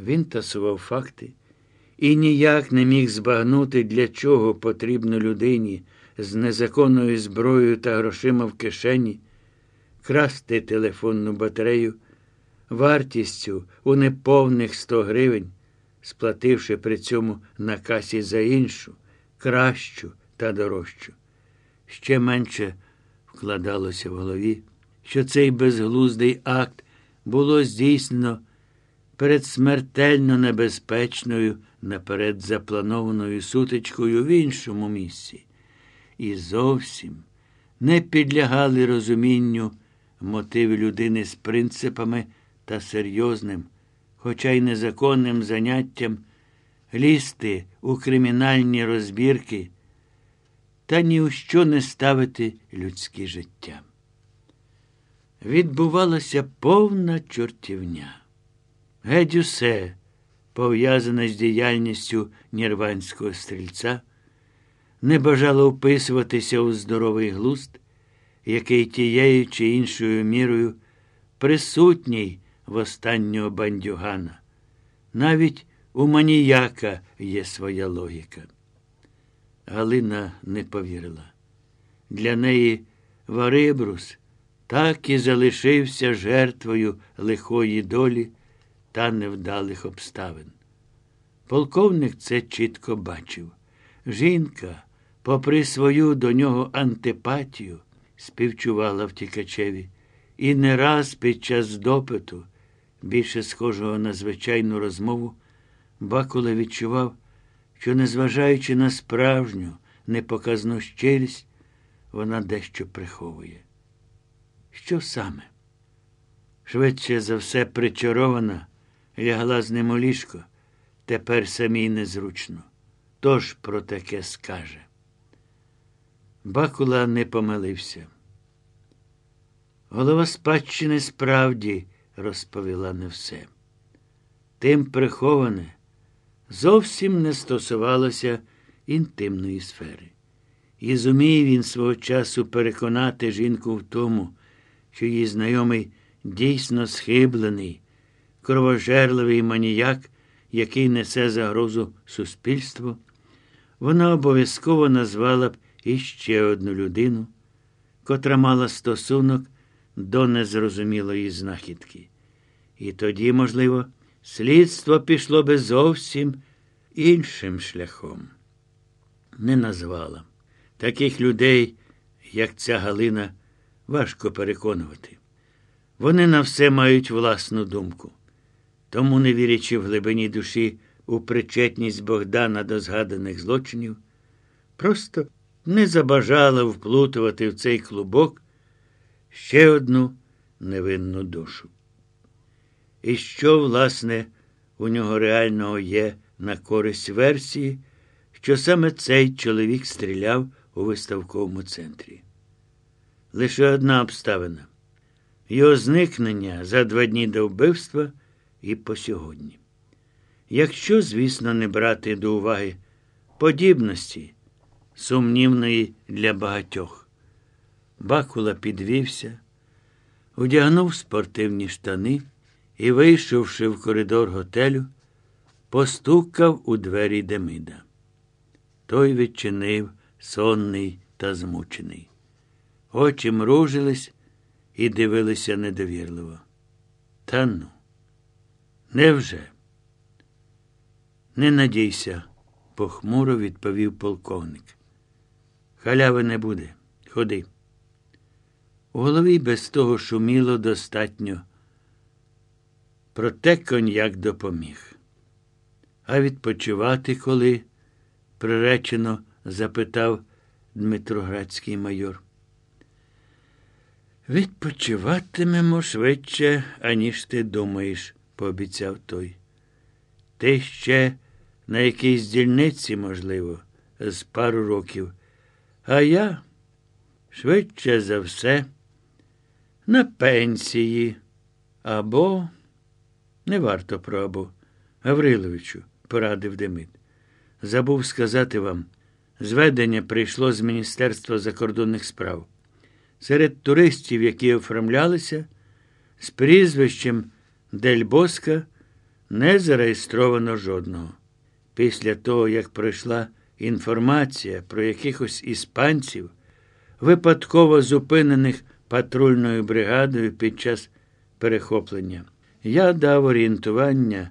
Він тасував факти і ніяк не міг збагнути, для чого потрібно людині з незаконною зброєю та грошима в кишені красти телефонну батарею вартістю у неповних 100 гривень, сплативши при цьому на касі за іншу, кращу та дорожчу. Ще менше вкладалося в голові, що цей безглуздий акт було здійснено перед смертельно небезпечною, наперед запланованою сутичкою в іншому місці. І зовсім не підлягали розумінню мотиви людини з принципами та серйозним, хоча й незаконним заняттям лізти у кримінальні розбірки та ні у що не ставити людське життя. Відбувалася повна чортівня. Геть усе, пов'язане з діяльністю нірванського стрільця, не бажало вписуватися у здоровий глузд, який тією чи іншою мірою присутній в останнього бандюгана. Навіть у маніяка є своя логіка. Галина не повірила. Для неї Варибрус так і залишився жертвою лихої долі та невдалих обставин. Полковник це чітко бачив. Жінка, попри свою до нього антипатію, співчувала втікачеві, і не раз під час допиту, більше схожого на звичайну розмову, Бакула відчував, що, незважаючи на справжню, непоказну щирість, вона дещо приховує. Що саме? Швидше за все причарована, лягла з ним у ліжко, тепер самій незручно. Тож про таке скаже. Бакула не помилився. Голова спадщини справді розповіла не все. Тим приховане зовсім не стосувалося інтимної сфери. І зумів він свого часу переконати жінку в тому, що її знайомий дійсно схиблений, кровожерливий маніяк, який несе загрозу суспільству, вона обов'язково назвала б іще одну людину, котра мала стосунок до незрозумілої знахідки. І тоді, можливо, слідство пішло би зовсім іншим шляхом. Не назвала. Таких людей, як ця Галина, важко переконувати. Вони на все мають власну думку. Тому, не вірячи в глибині душі у причетність Богдана до згаданих злочинів, просто не забажала вплутувати в цей клубок ще одну невинну душу. І що, власне, у нього реального є на користь версії, що саме цей чоловік стріляв у виставковому центрі. Лише одна обставина його зникнення за два дні до вбивства і по сьогодні. Якщо, звісно, не брати до уваги подібності, сумнівної для багатьох, Бакула підвівся, одягнув спортивні штани і, вийшовши в коридор готелю, постукав у двері Демида. Той відчинив сонний та змучений. Очі мружились і дивилися недовірливо. Та ну, невже? Не надійся, похмуро відповів полковник. Халяви не буде. Ходи. У голові без того шуміло достатньо. Проте коньяк допоміг. А відпочивати коли? приречено запитав Дмитроградський майор. Відпочиватимемо швидше, аніж ти думаєш, пообіцяв той. Ти ще на якійсь дільниці, можливо, з пару років, а я швидше за все на пенсії або не варто про або. Гавриловичу, порадив Демид. Забув сказати вам, зведення прийшло з Міністерства закордонних справ. Серед туристів, які оформлялися, з прізвищем Дель Боска Не зареєстровано жодного. Після того, як пройшла інформація про якихось іспанців, випадково зупинених патрульною бригадою під час перехоплення, я дав орієнтування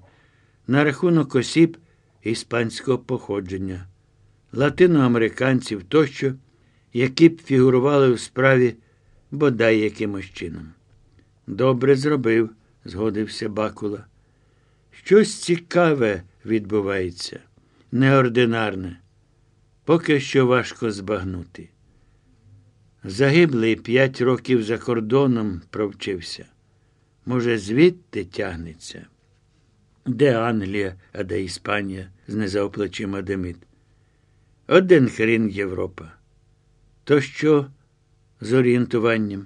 на рахунок осіб іспанського походження, латиноамериканців тощо, які б фігурували у справі бодай якимось чином. Добре зробив, згодився Бакула. Щось цікаве відбувається, неординарне, поки що важко збагнути. Загиблий п'ять років за кордоном провчився. Може, звідти тягнеться? Де Англія, а де Іспанія? знизав плечима Демид. Один хрін Європа. То що з орієнтуванням?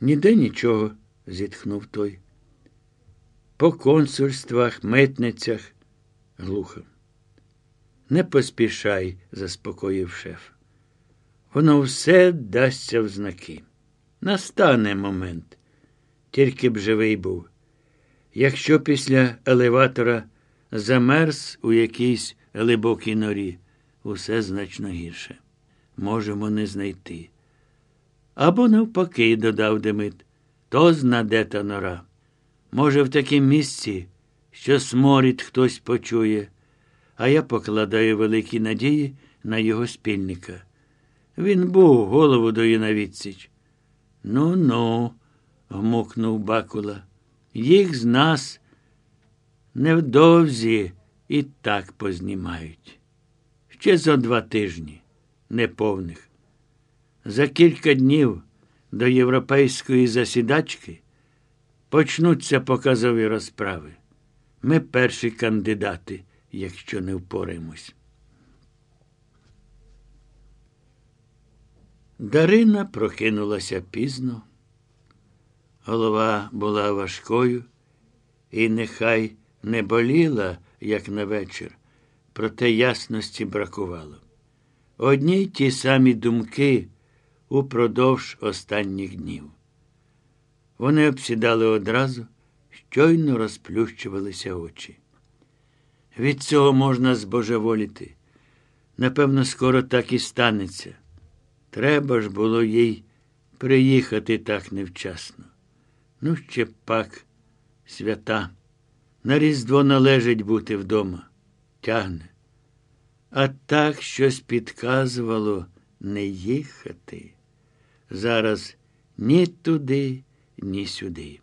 Ніде нічого, зітхнув той. По консульствах, митницях, глухо. Не поспішай, заспокоїв шеф. Воно все дасться в знаки. Настане момент, тільки б живий був. Якщо після елеватора замерз у якійсь глибокій норі, усе значно гірше. Можемо не знайти. Або навпаки, додав Демид, то знаде та нора. Може, в такім місці, що сморід хтось почує, а я покладаю великі надії на його спільника. Він був голову дої на відсіч. Ну ну, гмукнув Бакула. Їх з нас невдовзі і так познімають. Ще за два тижні, неповних. За кілька днів до європейської засідачки почнуться показові розправи. Ми перші кандидати, якщо не впораємось. Дарина прокинулася пізно. Голова була важкою, і нехай не боліла, як на вечір, проте ясності бракувало. Одні й ті самі думки упродовж останніх днів. Вони обсідали одразу, щойно розплющувалися очі. Від цього можна збожеволіти. Напевно, скоро так і станеться. Треба ж було їй приїхати так невчасно. Ну, ще пак, свята. На Різдво належить бути вдома. Тягне. А так щось підказувало не їхати. Зараз ні туди, ні сюди.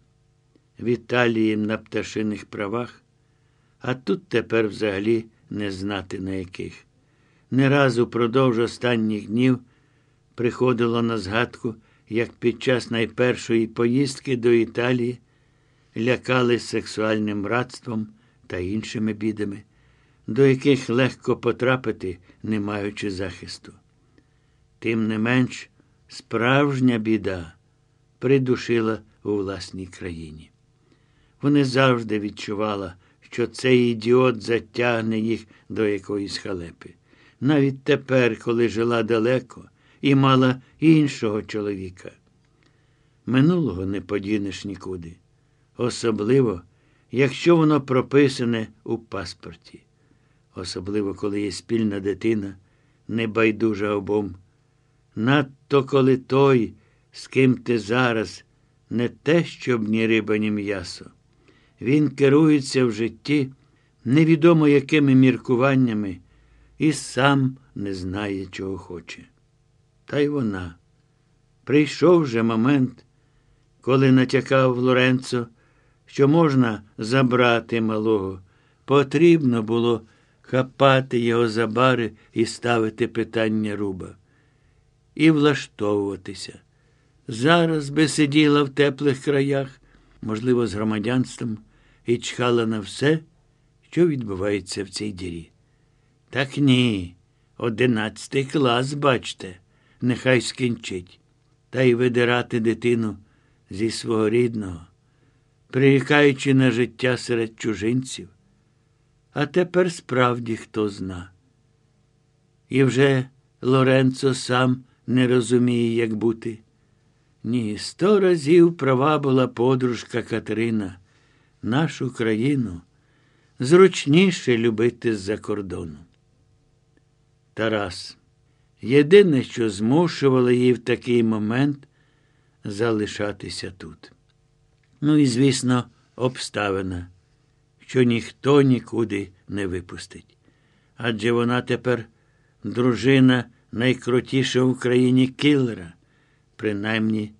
В Італії на пташиних правах, а тут тепер взагалі не знати на яких. Не раз упродовж останніх днів приходило на згадку, як під час найпершої поїздки до Італії лякали сексуальним братством та іншими бідами, до яких легко потрапити, не маючи захисту. Тим не менш, справжня біда придушила у власній країні. Вони завжди відчувала, що цей ідіот затягне їх до якоїсь халепи. Навіть тепер, коли жила далеко і мала іншого чоловіка. Минулого не подінеш нікуди, особливо, якщо воно прописане у паспорті, особливо, коли є спільна дитина, небайдужа обом. Надто коли той, з ким ти зараз, не те, щоб ні риба, ні м'ясо. Він керується в житті невідомо якими міркуваннями і сам не знає, чого хоче. Та й вона. Прийшов же момент, коли натякав Лоренцо, що можна забрати малого. Потрібно було хапати його за бари і ставити питання руба. І влаштовуватися. Зараз би сиділа в теплих краях, можливо, з громадянством, і чхала на все, що відбувається в цій дірі. Так ні, одинадцятий клас, бачте нехай скінчить, та й видирати дитину зі свого рідного, прирікаючи на життя серед чужинців. А тепер справді хто зна. І вже Лоренцо сам не розуміє, як бути. Ні, сто разів права була подружка Катерина. Нашу країну зручніше любити з-за кордону. Тарас. Єдине, що змушувало її в такий момент залишатися тут. Ну і, звісно, обставина, що ніхто нікуди не випустить. Адже вона тепер дружина найкрутішого в Україні кілера, принаймні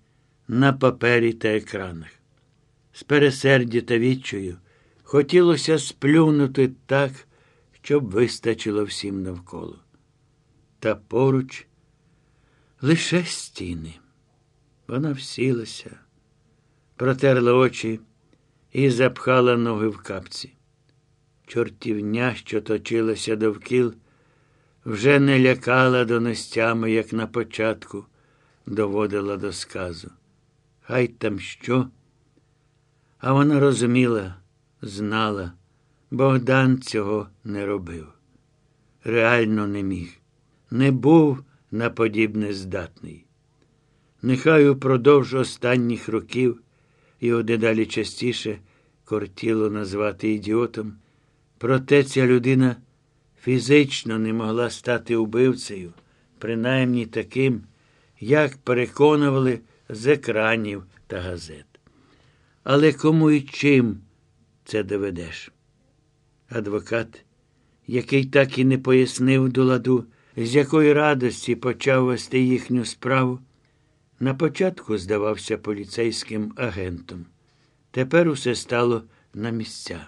на папері та екранах. З пересердя та відчою хотілося сплюнути так, щоб вистачило всім навколо. Та поруч лише стіни. Вона всілася, протерла очі і запхала ноги в капці. Чортівня, що точилася довкіл, вже не лякала доностями, як на початку, доводила до сказу. Хай там що. А вона розуміла, знала, Богдан цього не робив. Реально не міг, не був на подібне здатний. Нехай упродовж останніх років його дедалі частіше кортіло назвати ідіотом, проте ця людина фізично не могла стати убивцею, принаймні таким, як переконували з екранів та газет. Але кому і чим це доведеш? Адвокат, який так і не пояснив до ладу, з якої радості почав вести їхню справу, на початку здавався поліцейським агентом. Тепер усе стало на місця.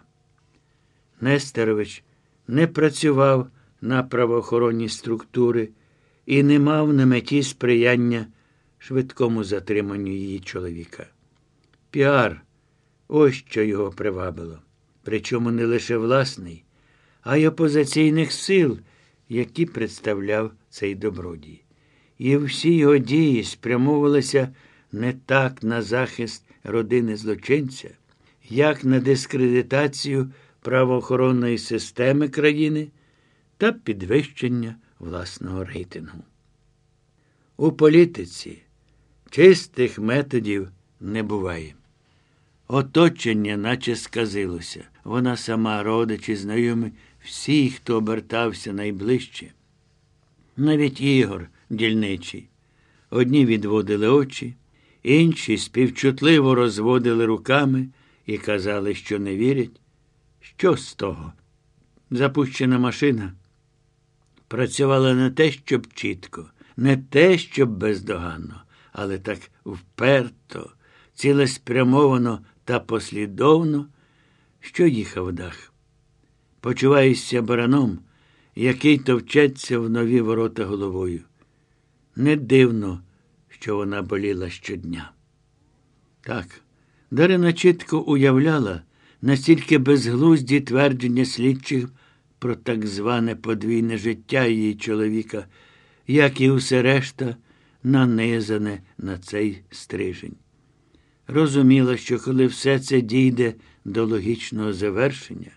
Нестерович не працював на правоохоронні структури і не мав на меті сприяння швидкому затриманню її чоловіка. Піар ось що його привабило. Причому не лише власний, а й опозиційних сил, які представляв цей добродій. І всі його дії спрямовувалися не так на захист родини злочинця, як на дискредитацію правоохоронної системи країни та підвищення власного рейтингу. У політиці чистих методів не буває. Оточення, наче сказилося, вона сама, родичі, знайомі, всі, хто обертався найближче. Навіть Ігор дільничий. Одні відводили очі, інші співчутливо розводили руками і казали, що не вірять. Що з того? Запущена машина працювала не те, щоб чітко, не те, щоб бездоганно, але так вперто, цілеспрямовано та послідовно, що їхав дах. Почуваєшся бараном, який товчеться в нові ворота головою. Не дивно, що вона боліла щодня. Так, Дарина чітко уявляла, настільки безглузді твердження слідчих про так зване подвійне життя її чоловіка, як і усе решта, нанизане на цей стрижень. Розуміла, що коли все це дійде до логічного завершення,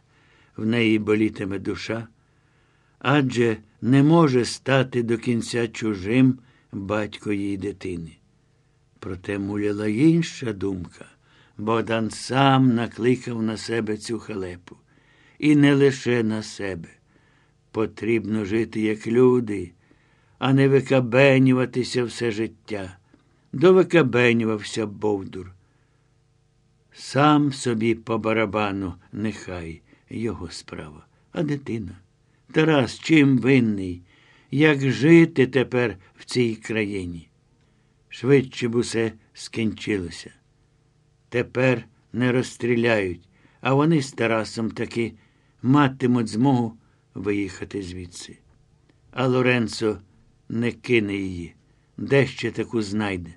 в неї болітиме душа, адже не може стати до кінця чужим батько її дитини. Проте муляла інша думка. Богдан сам накликав на себе цю халепу. І не лише на себе. Потрібно жити як люди, а не викабенюватися все життя. Довикабенювався Бовдур. Сам собі по барабану, нехай його справа. А дитина. Тарас чим винний? Як жити тепер в цій країні? Швидше б усе скінчилося. Тепер не розстріляють, а вони з Тарасом таки матимуть змогу виїхати звідси. А Лоренцо не кине її, де ще таку знайде.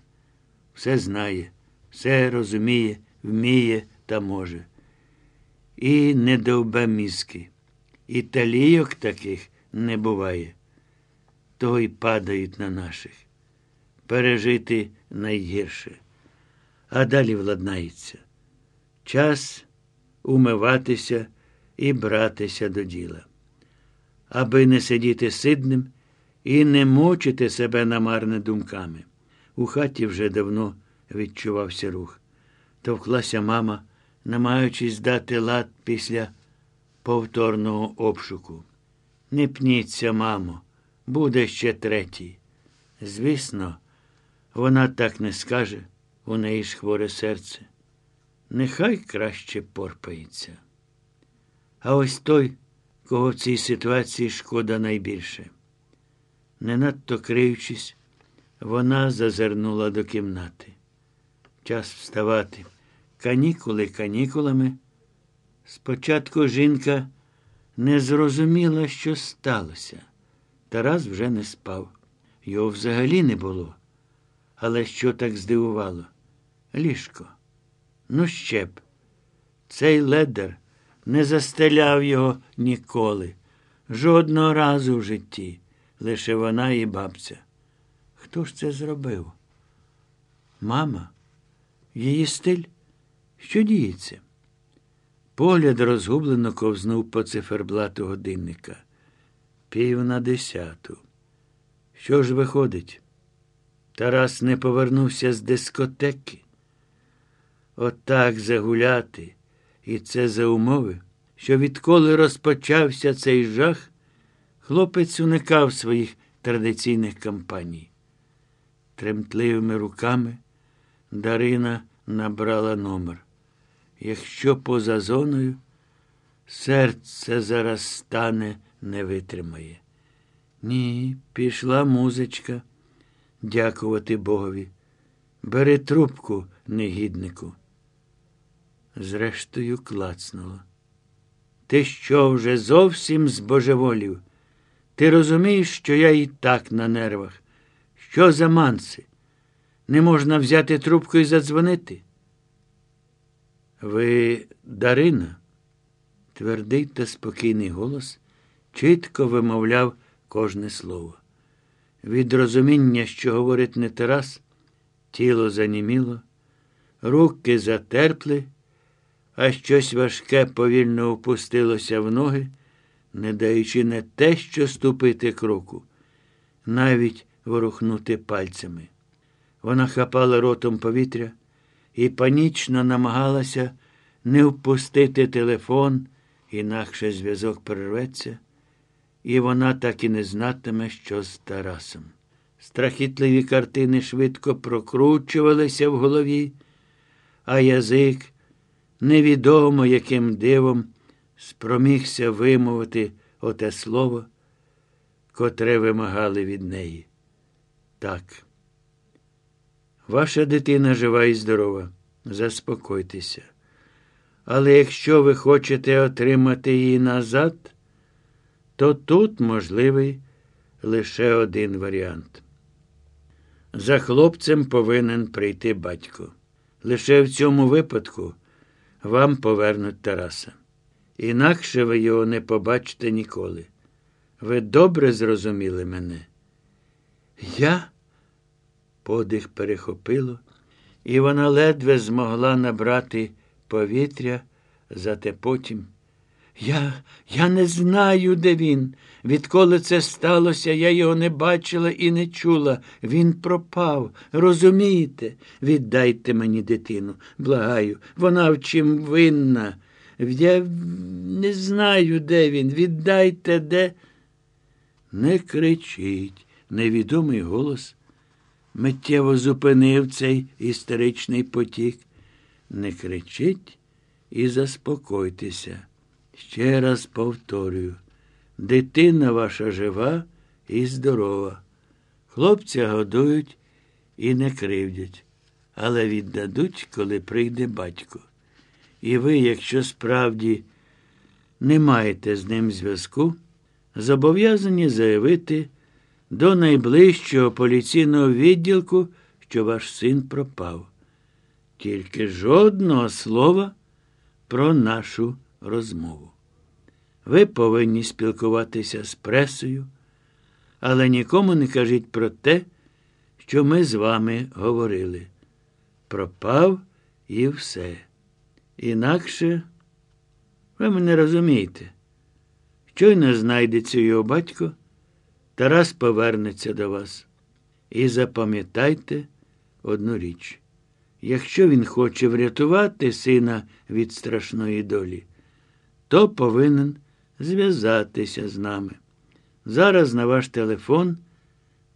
Все знає, все розуміє, вміє та може. І не довбе мізки. І талійок таких не буває. То й падають на наших. Пережити найгірше. А далі владнається. Час умиватися і братися до діла, аби не сидіти сидним і не мучити себе намарне думками. У хаті вже давно відчувався рух. Товклася мама, намагаючись дати лад після повторного обшуку. Не пніться, мамо, буде ще третій. Звісно, вона так не скаже, у неї ж хворе серце. Нехай краще порпається. А ось той, кого в цій ситуації шкода найбільше. Не надто криючись, вона зазирнула до кімнати. Час вставати. Канікули канікулами. Спочатку жінка не зрозуміла, що сталося. Тарас вже не спав. Його взагалі не було. Але що так здивувало? Ліжко. Ну, ще б. Цей ледер не застеляв його ніколи, жодного разу в житті, лише вона і бабця. Хто ж це зробив? Мама, її стиль? Що діється? Погляд розгублено ковзнув по циферблату годинника. Пів на десяту. Що ж виходить? Тарас не повернувся з дискотеки. Отак загуляти, і це за умови, що відколи розпочався цей жах, хлопець уникав своїх традиційних кампаній. Тремтливими руками Дарина набрала номер. Якщо поза зоною, серце зараз стане, не витримає. Ні, пішла музичка. Дякувати Богові. Бери трубку, негіднику. Зрештою, клацнуло. Ти що вже зовсім збожеволів? Ти розумієш, що я і так на нервах? Що за манси? Не можна взяти трубку і задзвонити? Ви Дарина? Твердий та спокійний голос чітко вимовляв кожне слово. Від розуміння, що говорить не Тарас, тіло заніміло, руки затерпли, а щось важке повільно опустилося в ноги, не даючи не те, що ступити кроку, навіть ворухнути пальцями. Вона хапала ротом повітря і панічно намагалася не впустити телефон, інакше зв'язок перерветься, і вона так і не знатиме, що з Тарасом. Страхітливі картини швидко прокручувалися в голові, а язик невідомо яким дивом спромігся вимовити оте слово, котре вимагали від неї. Так. Ваша дитина жива і здорова. Заспокойтеся. Але якщо ви хочете отримати її назад, то тут можливий лише один варіант. За хлопцем повинен прийти батько. Лише в цьому випадку вам повернуть Тараса. Інакше ви його не побачите ніколи. Ви добре зрозуміли мене? Я подих перехопило, і вона ледве змогла набрати повітря, зате потім. Я я не знаю, де він. Відколи це сталося, я його не бачила і не чула. Він пропав. Розумієте? Віддайте мені дитину. Благаю, вона в чим винна. Я не знаю, де він. Віддайте де. Не кричіть. Невідомий голос миттєво зупинив цей істеричний потік. Не кричіть і заспокойтеся. Ще раз повторюю, дитина ваша жива і здорова. Хлопця годують і не кривдять, але віддадуть, коли прийде батько. І ви, якщо справді не маєте з ним зв'язку, зобов'язані заявити до найближчого поліційного відділку, що ваш син пропав. Тільки жодного слова про нашу розмову. Ви повинні спілкуватися з пресою, але нікому не кажіть про те, що ми з вами говорили. Пропав і все. Інакше ви мене розумієте. Щойно знайдеться його батько, Тарас повернеться до вас. І запам'ятайте одну річ. Якщо він хоче врятувати сина від страшної долі, то повинен зв'язатися з нами. Зараз на ваш телефон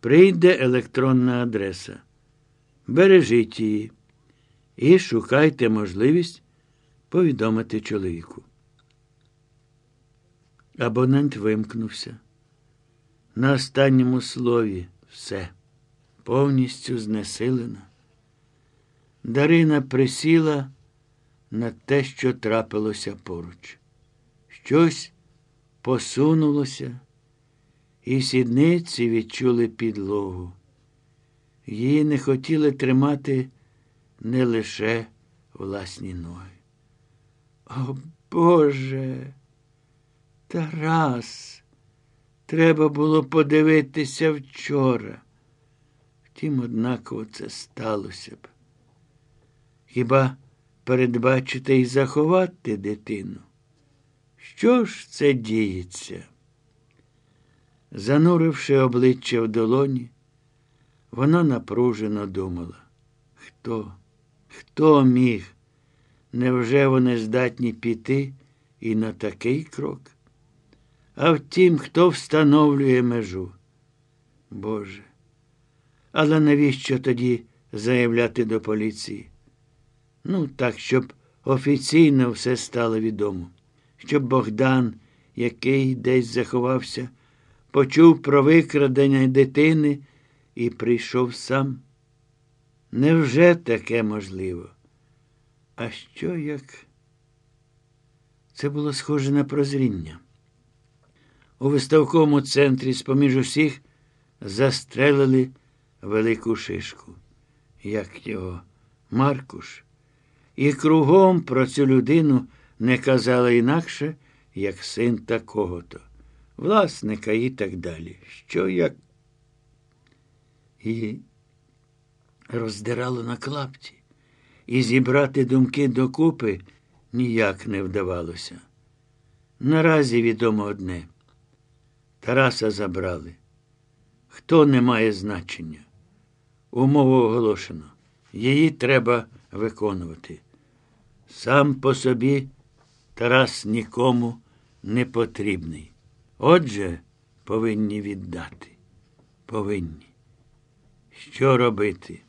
прийде електронна адреса. Бережіть її і шукайте можливість повідомити чоловіку. Абонент вимкнувся. На останньому слові все повністю знесилена. Дарина присіла на те, що трапилося поруч. Щось посунулося, і сідниці відчули підлогу. Її не хотіли тримати не лише власні ноги. О Боже, Тарас, треба було подивитися вчора. Втім, однаково це сталося б. Хіба передбачити і заховати дитину? Що ж це діється? Зануривши обличчя в долоні, вона напружено думала. Хто? Хто міг? Невже вони здатні піти і на такий крок? А втім, хто встановлює межу? Боже. Але навіщо тоді заявляти до поліції? Ну, так, щоб офіційно все стало відомо, щоб Богдан, який десь заховався, почув про викрадення дитини і прийшов сам. Невже таке можливо? А що як? Це було схоже на прозріння. У виставковому центрі, з поміж усіх, застрелили велику шишку, як його, Маркуш. І кругом про цю людину не казали інакше, як син такого-то, власника і так далі. Що як? І роздирало на клапті, і зібрати думки докупи ніяк не вдавалося. Наразі відомо одне. Тараса забрали. Хто не має значення? Умову оголошено. Її треба виконувати. Сам по собі Тарас нікому не потрібний. Отже, повинні віддати. Повинні. Що робити?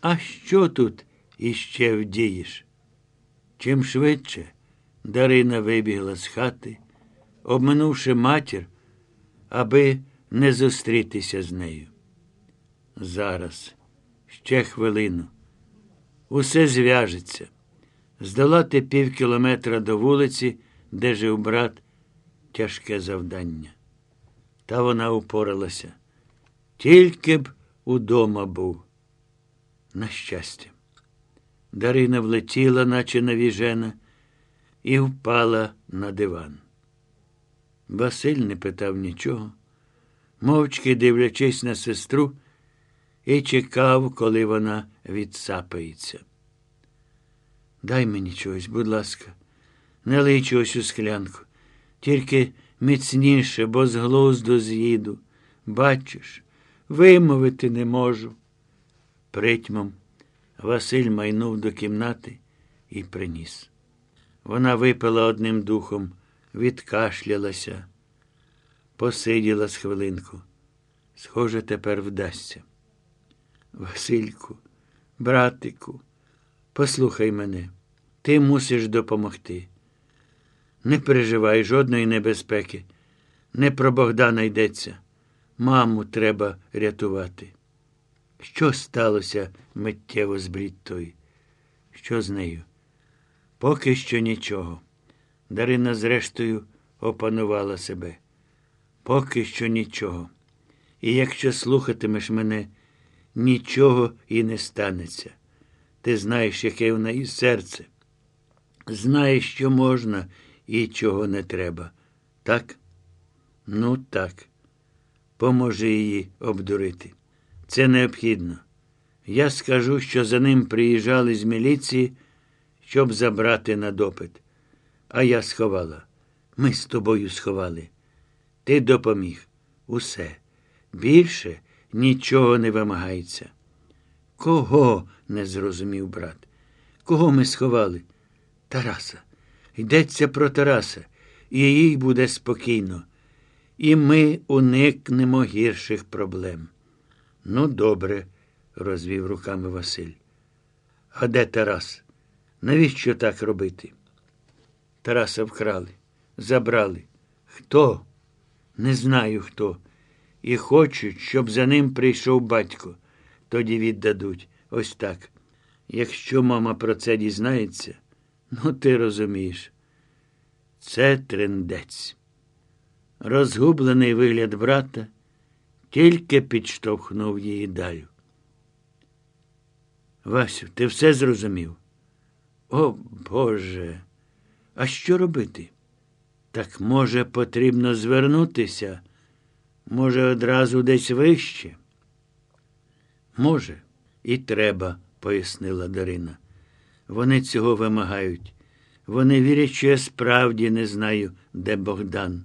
А що тут іще вдієш? Чим швидше Дарина вибігла з хати, обминувши матір, аби не зустрітися з нею. Зараз, ще хвилину, усе зв'яжеться. Здолати пів кілометра до вулиці, де жив брат, тяжке завдання. Та вона упоралася. Тільки б удома був. На щастя. Дарина влетіла, наче навіжена, і впала на диван. Василь не питав нічого, мовчки дивлячись на сестру, і чекав, коли вона відсапається. Дай мені чогось, будь ласка, не лий чогось у склянку, тільки міцніше, бо з глузду з'їду. Бачиш, вимовити не можу. Притьмом Василь майнув до кімнати і приніс. Вона випила одним духом, відкашлялася, посиділа з хвилинку. Схоже, тепер вдасться. Васильку, братику, послухай мене, ти мусиш допомогти. Не переживай жодної небезпеки. Не про Богдана йдеться. Маму треба рятувати. Що сталося миттєво з Бріттою? Що з нею? Поки що нічого. Дарина, зрештою, опанувала себе. Поки що нічого. І якщо слухатимеш мене, нічого і не станеться. Ти знаєш, яке в неї серце. Знаєш, що можна і чого не треба. Так? Ну, так. Поможи її обдурити. Це необхідно. Я скажу, що за ним приїжджали з міліції, щоб забрати на допит. А я сховала. Ми з тобою сховали. Ти допоміг. Усе. Більше нічого не вимагається. Кого? Не зрозумів брат. Кого ми сховали? Тараса. Йдеться про Тараса. і їй буде спокійно. І ми уникнемо гірших проблем. Ну, добре, розвів руками Василь. А де Тарас? Навіщо так робити? Тараса вкрали, забрали. Хто? Не знаю хто. І хочуть, щоб за ним прийшов батько. Тоді віддадуть. Ось так. Якщо мама про це дізнається, ну ти розумієш, це трендець. Розгублений вигляд брата тільки підштовхнув її далі. Васю, ти все зрозумів? О Боже, а що робити? Так, може, потрібно звернутися? Може, одразу десь вище? Може, і треба, пояснила Дарина. Вони цього вимагають. Вони вірять, що я справді не знаю, де Богдан,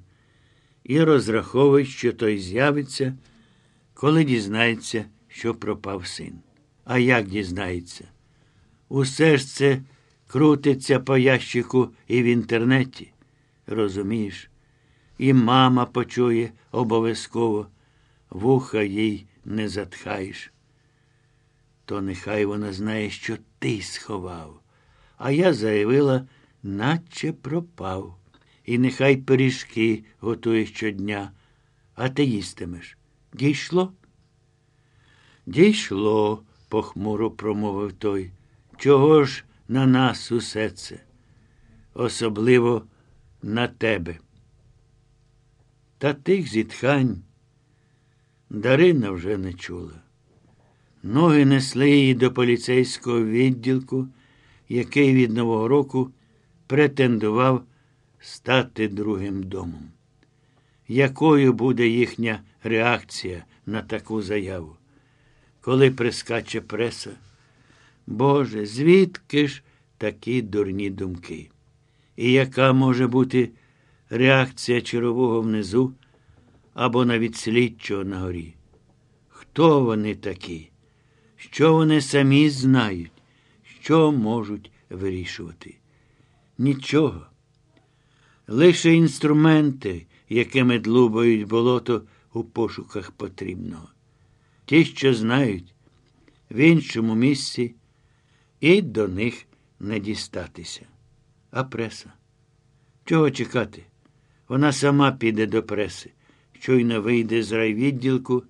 і розраховують, що той з'явиться, коли дізнається, що пропав син. А як дізнається? Усе ж це крутиться по ящику і в інтернеті. Розумієш? І мама почує обов'язково, вуха їй не затхаєш. То нехай вона знає, що ти сховав. А я заявила, наче пропав. І нехай пиріжки готує щодня, а ти їстимеш. Дійшло? Дійшло, похмуро промовив той. Чого ж на нас усе це? Особливо на тебе. Та тих зітхань Дарина вже не чула. Ноги несли її до поліцейського відділку, який від Нового року претендував стати другим домом. Якою буде їхня реакція на таку заяву? Коли прискаче преса? Боже, звідки ж такі дурні думки? І яка може бути реакція чергового внизу або навіть слідчого на горі? Хто вони такі? Що вони самі знають, що можуть вирішувати? Нічого. Лише інструменти, якими длубають болото у пошуках потрібного. Ті, що знають, в іншому місці і до них не дістатися. А преса? Чого чекати? Вона сама піде до преси, щойно вийде з райвідділку,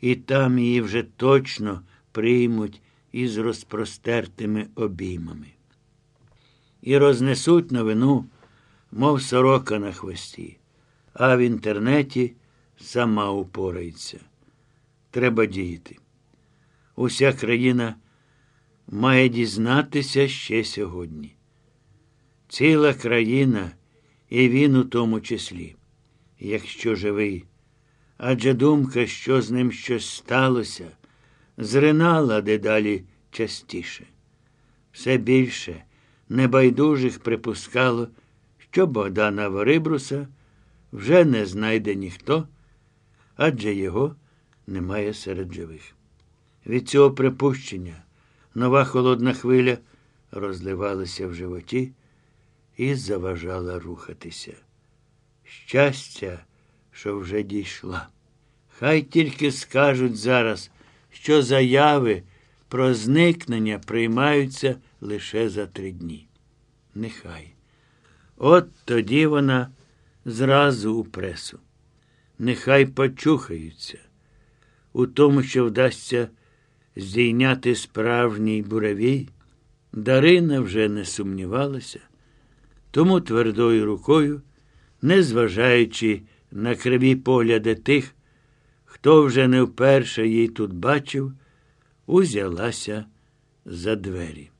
і там її вже точно приймуть із розпростертими обіймами. І рознесуть новину, мов сорока на хвості, а в інтернеті сама упорається. Треба діяти. Уся країна має дізнатися ще сьогодні. Ціла країна, і він у тому числі, якщо живий. Адже думка, що з ним щось сталося, зринала дедалі частіше. Все більше небайдужих припускало, що Богдана Ворибруса вже не знайде ніхто, адже його немає серед живих. Від цього припущення нова холодна хвиля розливалася в животі і заважала рухатися. Щастя, що вже дійшла. Хай тільки скажуть зараз, що заяви про зникнення приймаються лише за три дні. Нехай. От тоді вона зразу у пресу. Нехай почухаються. У тому, що вдасться здійняти справжній буравій, Дарина вже не сумнівалася, тому твердою рукою, незважаючи на криві погляди тих, хто вже не вперше її тут бачив, узялася за двері.